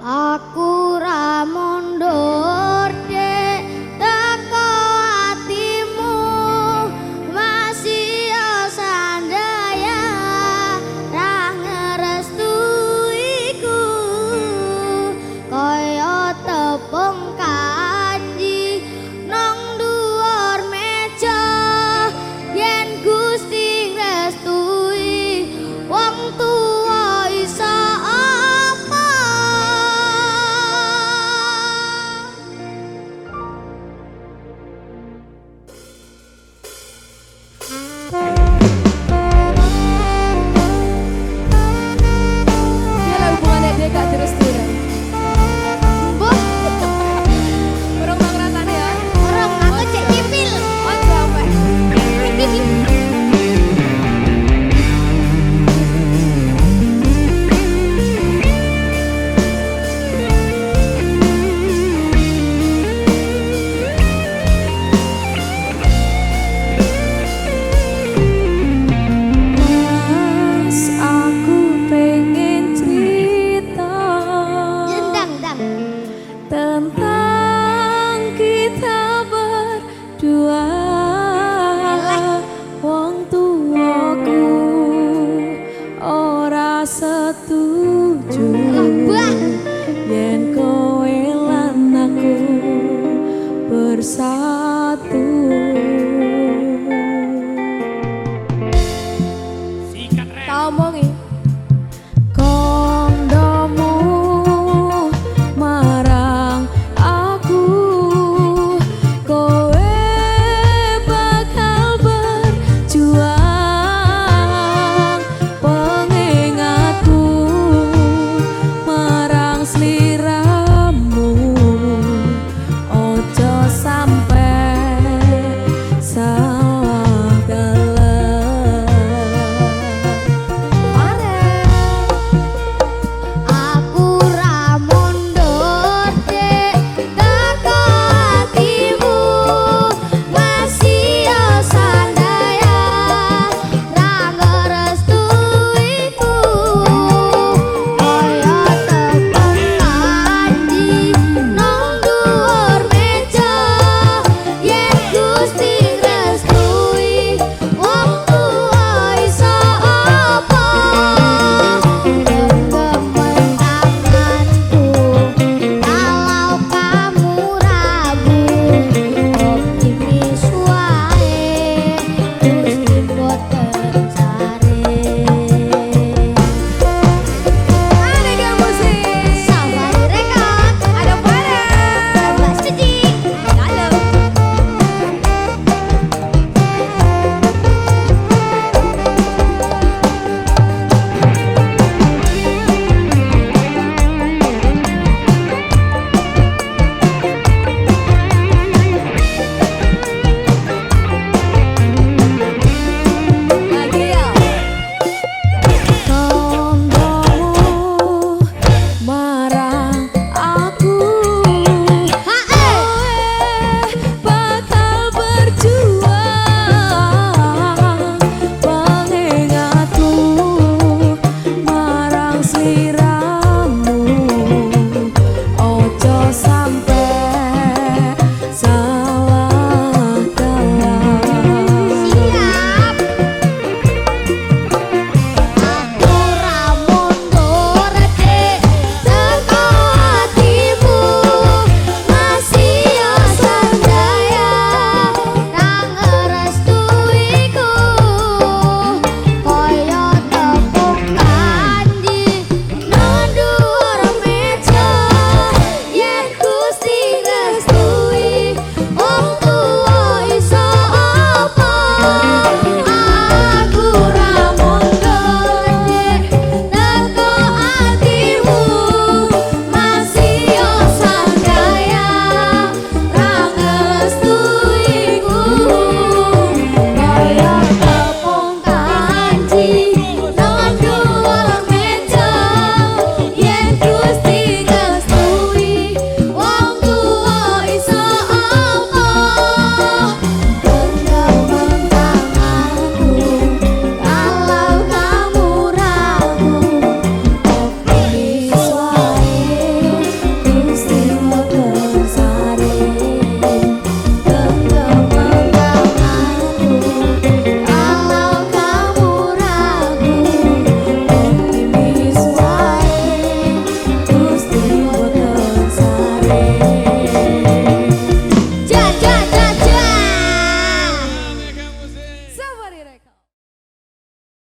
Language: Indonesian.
Aku bersatu